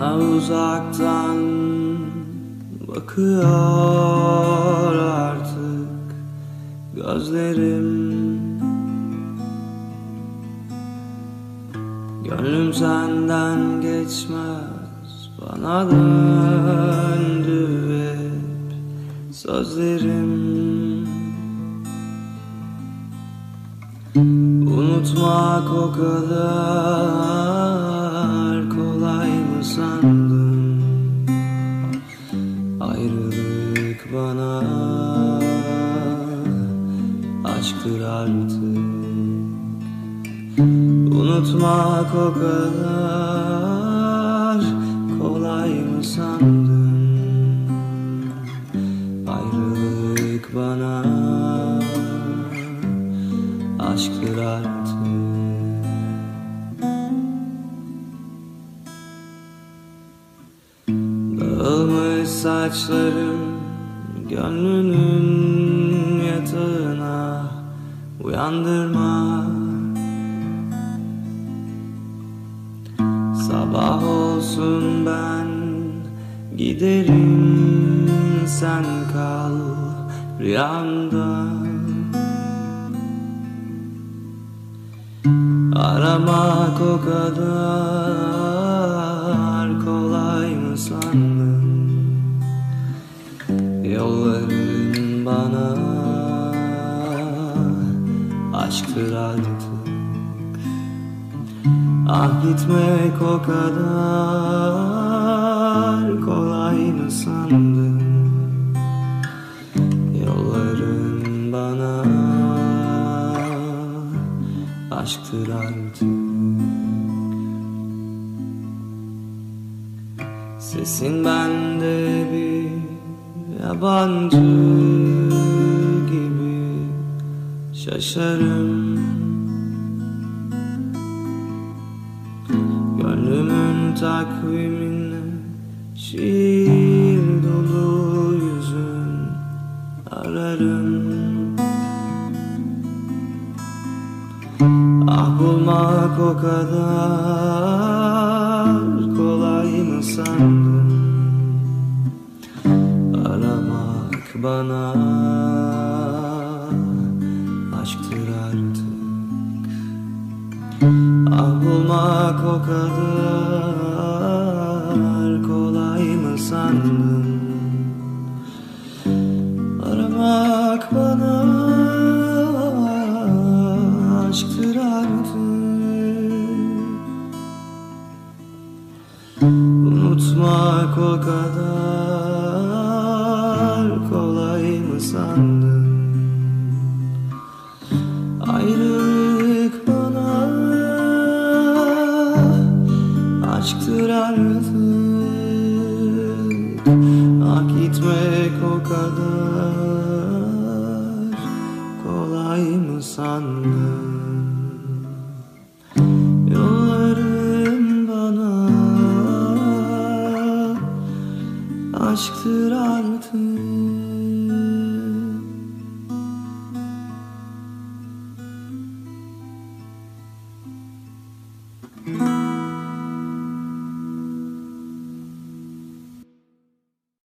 Bana uzaktan bakıyor artık gözlerim. Gönlüm senden geçmez bana döndü hep sözlerim. Unutmak o kadar aşktır artık. Unutmak o kadar kolay mı sandın? Ayrılık bana aşktır artık. Dağılmış saçlarım gönlünün yatağına uyandırma. Sabah olsun ben giderim sen kal rüyamda Aramak o kadar aşktır artık. Ah gitmek o kadar kolay mı sandın? Yolların bana aşktır artık. Sesin bende bir yabancı şaşarım. Gönlümün takvimine şiir dolu yüzün ararım. Ah bulmak o kadar kolay mı sandın? Aramak bana Ah bulmak o kadar kolay mı sandın? Aramak bana aşktır artık Unutmak o kadar artık Ah gitmek o kadar kolay mı sandın? Yolların bana aşktır artık